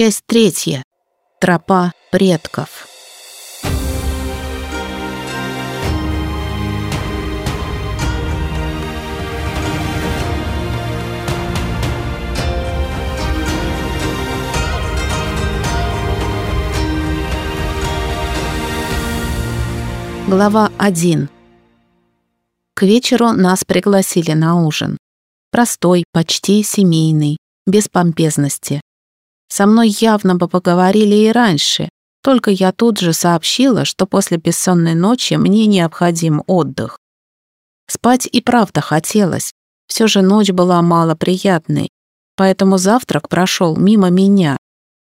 Часть третья. Тропа предков. Глава 1. К вечеру нас пригласили на ужин. Простой, почти семейный, без помпезности. Со мной явно бы поговорили и раньше, только я тут же сообщила, что после бессонной ночи мне необходим отдых. Спать и правда хотелось, все же ночь была малоприятной, поэтому завтрак прошел мимо меня.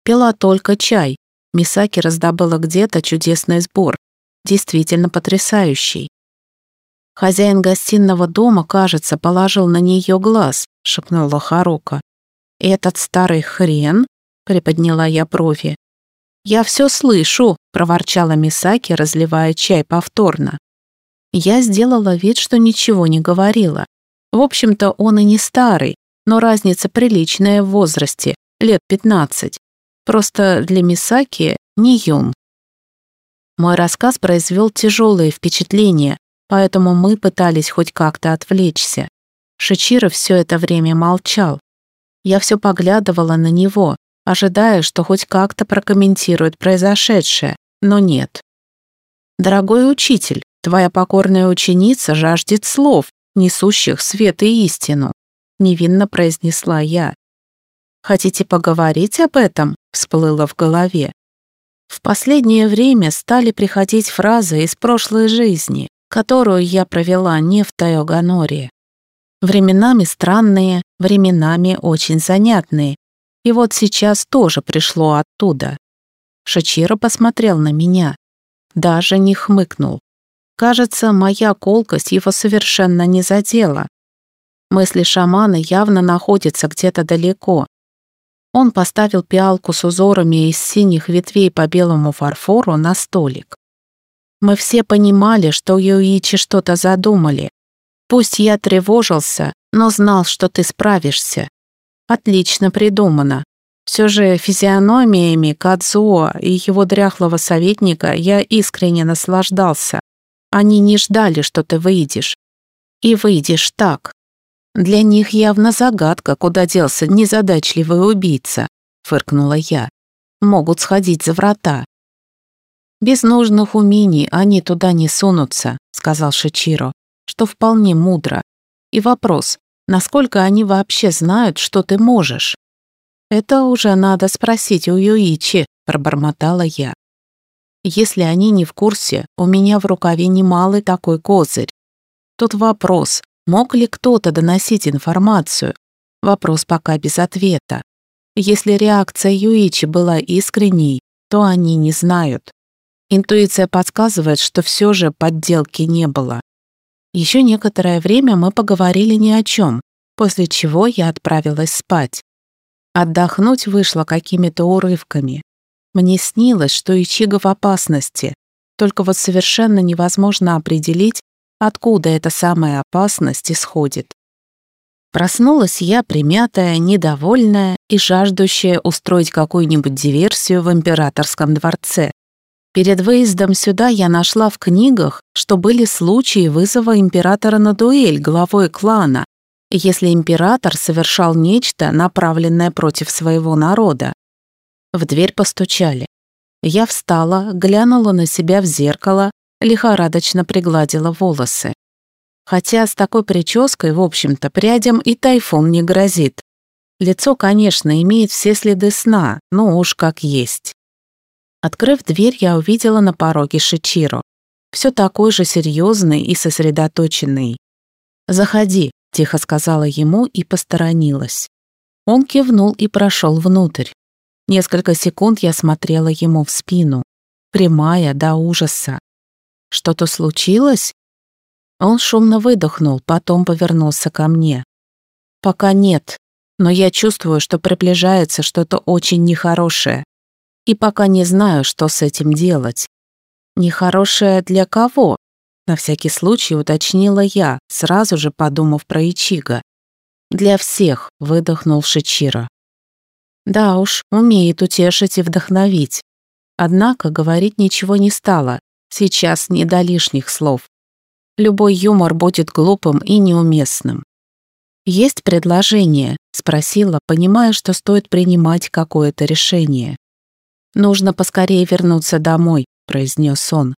Пила только чай, Мисаки раздобыла где-то чудесный сбор, действительно потрясающий. «Хозяин гостиного дома, кажется, положил на нее глаз», — шепнула Харука. «Этот старый хрен?» — приподняла я брови. «Я все слышу», — проворчала Мисаки, разливая чай повторно. Я сделала вид, что ничего не говорила. В общем-то, он и не старый, но разница приличная в возрасте, лет пятнадцать. Просто для Мисаки не юм. Мой рассказ произвел тяжелое впечатление, поэтому мы пытались хоть как-то отвлечься. Шичиро все это время молчал. Я все поглядывала на него, ожидая, что хоть как-то прокомментирует произошедшее, но нет. «Дорогой учитель, твоя покорная ученица жаждет слов, несущих свет и истину», невинно произнесла я. «Хотите поговорить об этом?» всплыло в голове. В последнее время стали приходить фразы из прошлой жизни, которую я провела не в Тайоганоре. Временами странные, временами очень занятные. И вот сейчас тоже пришло оттуда. Шачиро посмотрел на меня. Даже не хмыкнул. Кажется, моя колкость его совершенно не задела. Мысли шамана явно находятся где-то далеко, он поставил пиалку с узорами из синих ветвей по белому фарфору на столик. Мы все понимали, что Юичи что-то задумали. Пусть я тревожился, но знал, что ты справишься. Отлично придумано. Все же физиономиями Кадзуо и его дряхлого советника я искренне наслаждался. Они не ждали, что ты выйдешь. И выйдешь так, для них явно загадка, куда делся незадачливый убийца, фыркнула я. Могут сходить за врата. Без нужных умений они туда не сунутся, сказал Шичиро, что вполне мудро. И вопрос, насколько они вообще знают, что ты можешь? Это уже надо спросить у Юичи, пробормотала я. Если они не в курсе, у меня в рукаве немалый такой козырь. Тут вопрос, Мог ли кто-то доносить информацию? Вопрос пока без ответа. Если реакция Юичи была искренней, то они не знают. Интуиция подсказывает, что все же подделки не было. Еще некоторое время мы поговорили ни о чем, после чего я отправилась спать. Отдохнуть вышло какими-то урывками. Мне снилось, что Ичига в опасности, только вот совершенно невозможно определить, откуда эта самая опасность исходит. Проснулась я примятая, недовольная и жаждущая устроить какую-нибудь диверсию в императорском дворце. Перед выездом сюда я нашла в книгах, что были случаи вызова императора на дуэль главой клана, если император совершал нечто, направленное против своего народа. В дверь постучали. Я встала, глянула на себя в зеркало лихорадочно пригладила волосы. Хотя с такой прической, в общем-то, прядям и тайфун не грозит. Лицо, конечно, имеет все следы сна, но уж как есть. Открыв дверь, я увидела на пороге Шичиро. Все такой же серьезный и сосредоточенный. «Заходи», — тихо сказала ему и посторонилась. Он кивнул и прошел внутрь. Несколько секунд я смотрела ему в спину, прямая до ужаса. Что-то случилось?» Он шумно выдохнул, потом повернулся ко мне. «Пока нет, но я чувствую, что приближается что-то очень нехорошее. И пока не знаю, что с этим делать. Нехорошее для кого?» На всякий случай уточнила я, сразу же подумав про Ичига. «Для всех», — выдохнул Шичиро. Да уж, умеет утешить и вдохновить. Однако говорить ничего не стало, сейчас не до лишних слов. Любой юмор будет глупым и неуместным. «Есть предложение?» – спросила, понимая, что стоит принимать какое-то решение. «Нужно поскорее вернуться домой», – произнес он.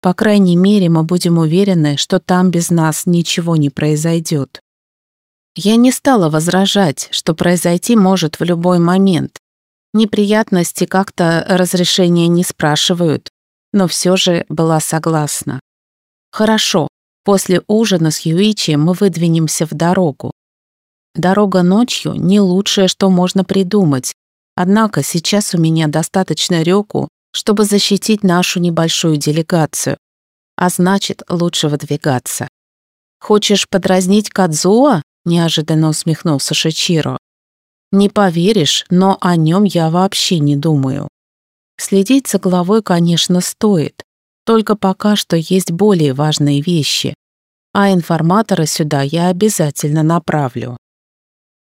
«По крайней мере, мы будем уверены, что там без нас ничего не произойдет». Я не стала возражать, что произойти может в любой момент. Неприятности как-то разрешения не спрашивают, но все же была согласна. Хорошо, после ужина с Юичи мы выдвинемся в дорогу. Дорога ночью не лучшее, что можно придумать, однако сейчас у меня достаточно рёку, чтобы защитить нашу небольшую делегацию, а значит, лучше выдвигаться. Хочешь подразнить Кадзуа? неожиданно усмехнулся Шичиро. Не поверишь, но о нем я вообще не думаю. Следить за головой, конечно, стоит, только пока что есть более важные вещи, а информатора сюда я обязательно направлю.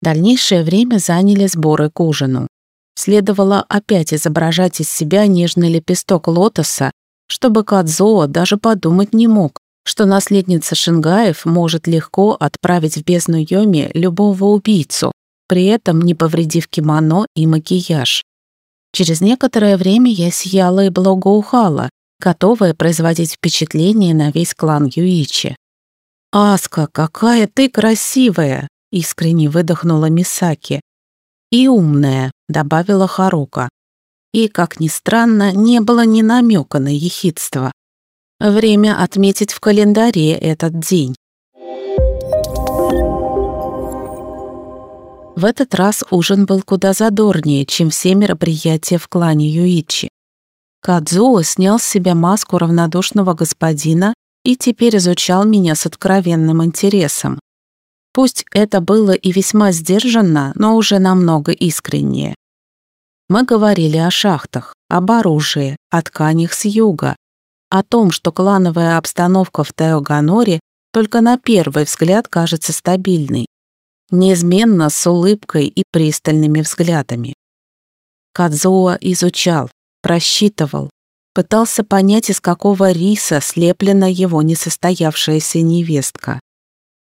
Дальнейшее время заняли сборы к ужину. Следовало опять изображать из себя нежный лепесток лотоса, чтобы Кадзоо даже подумать не мог, что наследница Шингаев может легко отправить в бездну Йоми любого убийцу, при этом не повредив кимоно и макияж. Через некоторое время я сияла и благоухала, готовая производить впечатление на весь клан Юичи. «Аска, какая ты красивая!» — искренне выдохнула Мисаки. «И умная», — добавила Харука. И, как ни странно, не было ни намека на ехидство. Время отметить в календаре этот день. В этот раз ужин был куда задорнее, чем все мероприятия в клане Юичи. Кадзуо снял с себя маску равнодушного господина и теперь изучал меня с откровенным интересом. Пусть это было и весьма сдержанно, но уже намного искреннее. Мы говорили о шахтах, об оружии, о тканях с юга, о том, что клановая обстановка в Теоганоре только на первый взгляд кажется стабильной, неизменно с улыбкой и пристальными взглядами. Кадзуо изучал, просчитывал, пытался понять, из какого риса слеплена его несостоявшаяся невестка.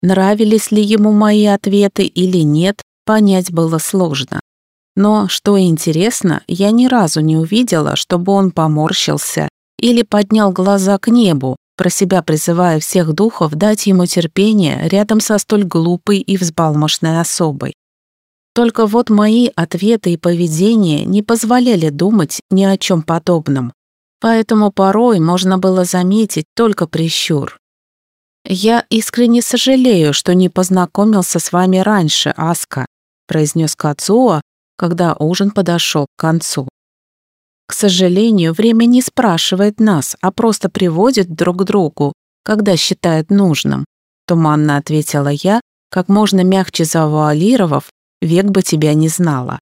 Нравились ли ему мои ответы или нет, понять было сложно. Но, что интересно, я ни разу не увидела, чтобы он поморщился или поднял глаза к небу, про себя призывая всех духов дать ему терпение рядом со столь глупой и взбалмошной особой. Только вот мои ответы и поведение не позволяли думать ни о чем подобном, поэтому порой можно было заметить только прищур. «Я искренне сожалею, что не познакомился с вами раньше, Аска», произнес Кацуо, когда ужин подошел к концу. К сожалению, время не спрашивает нас, а просто приводит друг к другу, когда считает нужным. Туманно ответила я, как можно мягче завуалировав, век бы тебя не знала.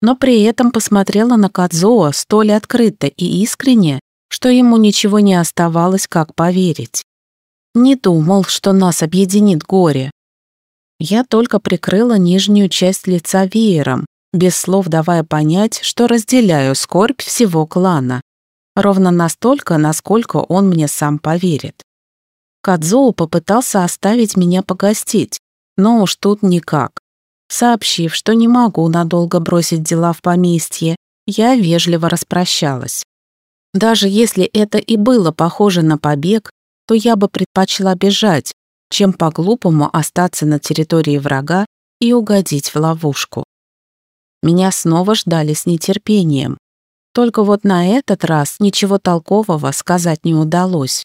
Но при этом посмотрела на Кадзуо столь открыто и искренне, что ему ничего не оставалось, как поверить. Не думал, что нас объединит горе. Я только прикрыла нижнюю часть лица веером, без слов давая понять, что разделяю скорбь всего клана. Ровно настолько, насколько он мне сам поверит. Кадзоу попытался оставить меня погостить, но уж тут никак. Сообщив, что не могу надолго бросить дела в поместье, я вежливо распрощалась. Даже если это и было похоже на побег, то я бы предпочла бежать, чем по-глупому остаться на территории врага и угодить в ловушку. Меня снова ждали с нетерпением. Только вот на этот раз ничего толкового сказать не удалось.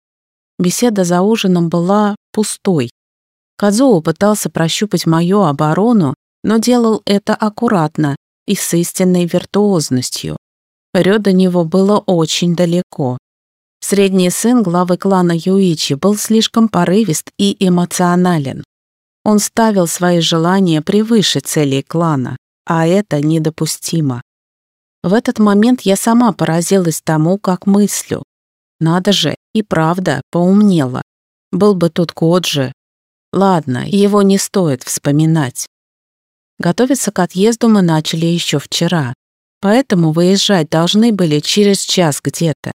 Беседа за ужином была пустой. Кадзоу пытался прощупать мою оборону, но делал это аккуратно и с истинной виртуозностью. Рё до него было очень далеко. Средний сын главы клана Юичи был слишком порывист и эмоционален. Он ставил свои желания превыше целей клана а это недопустимо. В этот момент я сама поразилась тому, как мыслю. Надо же, и правда, поумнела. Был бы тут Коджи. Ладно, его не стоит вспоминать. Готовиться к отъезду мы начали еще вчера, поэтому выезжать должны были через час где-то.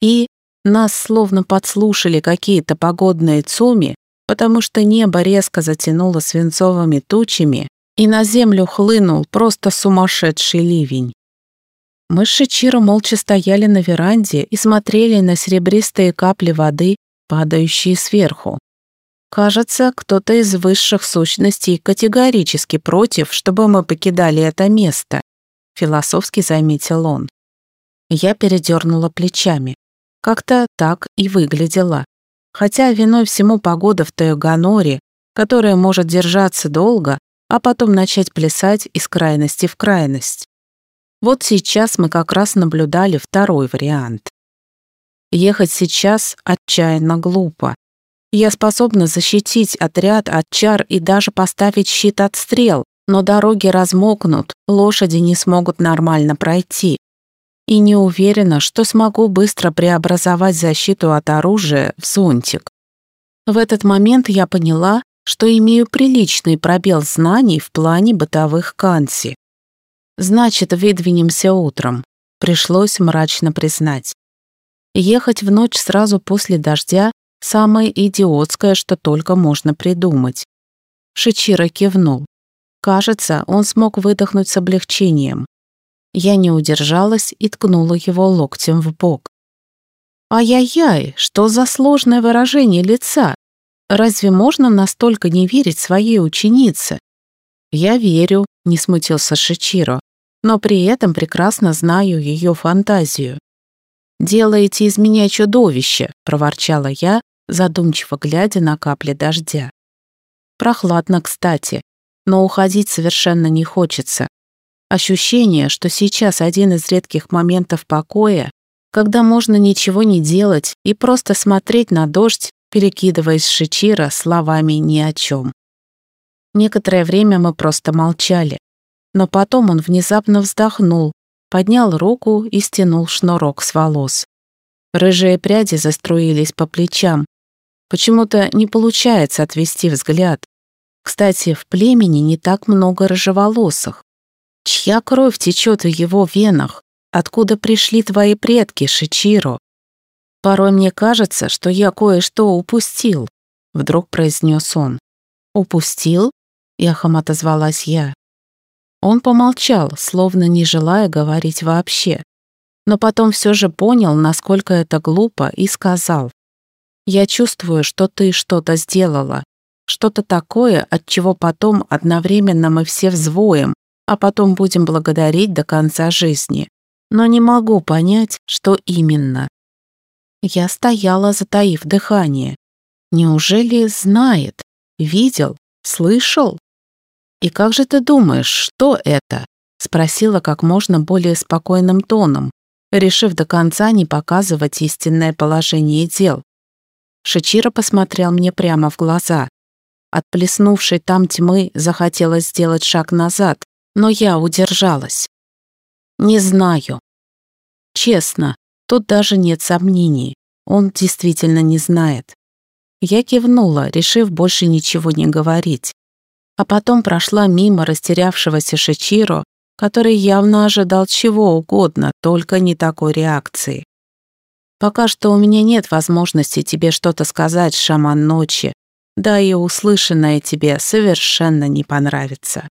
И нас словно подслушали какие-то погодные цуми, потому что небо резко затянуло свинцовыми тучами, и на землю хлынул просто сумасшедший ливень. Мы с Шичиро молча стояли на веранде и смотрели на серебристые капли воды, падающие сверху. Кажется, кто-то из высших сущностей категорически против, чтобы мы покидали это место, философски заметил он. Я передернула плечами. Как-то так и выглядела. Хотя виной всему погода в Тойоганоре, которая может держаться долго, а потом начать плясать из крайности в крайность. Вот сейчас мы как раз наблюдали второй вариант. Ехать сейчас отчаянно глупо. Я способна защитить отряд от чар и даже поставить щит от стрел, но дороги размокнут, лошади не смогут нормально пройти. И не уверена, что смогу быстро преобразовать защиту от оружия в зонтик. В этот момент я поняла, что имею приличный пробел знаний в плане бытовых канси. Значит, выдвинемся утром. Пришлось мрачно признать. Ехать в ночь сразу после дождя – самое идиотское, что только можно придумать. Шичиро кивнул. Кажется, он смог выдохнуть с облегчением. Я не удержалась и ткнула его локтем в бок. «Ай-яй-яй, что за сложное выражение лица? Разве можно настолько не верить своей ученице?» «Я верю», — не смутился Шичиро но при этом прекрасно знаю ее фантазию. «Делаете из меня чудовище», — проворчала я, задумчиво глядя на капли дождя. Прохладно, кстати, но уходить совершенно не хочется. Ощущение, что сейчас один из редких моментов покоя, когда можно ничего не делать и просто смотреть на дождь, перекидываясь с Шичира словами ни о чем. Некоторое время мы просто молчали но потом он внезапно вздохнул, поднял руку и стянул шнурок с волос. Рыжие пряди заструились по плечам. Почему-то не получается отвести взгляд. Кстати, в племени не так много рыжеволосых. Чья кровь течет в его венах? Откуда пришли твои предки, Шичиро? Порой мне кажется, что я кое-что упустил, вдруг произнес он. Упустил? Эхом отозвалась я. Он помолчал, словно не желая говорить вообще. Но потом все же понял, насколько это глупо, и сказал. «Я чувствую, что ты что-то сделала. Что-то такое, от чего потом одновременно мы все взвоем, а потом будем благодарить до конца жизни. Но не могу понять, что именно». Я стояла, затаив дыхание. Неужели знает? Видел? Слышал? «И как же ты думаешь, что это?» — спросила как можно более спокойным тоном, решив до конца не показывать истинное положение дел. Шичиро посмотрел мне прямо в глаза. От плеснувшей там тьмы захотелось сделать шаг назад, но я удержалась. «Не знаю». Честно, тут даже нет сомнений. Он действительно не знает. Я кивнула, решив больше ничего не говорить а потом прошла мимо растерявшегося Шичиро, который явно ожидал чего угодно, только не такой реакции. «Пока что у меня нет возможности тебе что-то сказать, шаман ночи, да и услышанное тебе совершенно не понравится».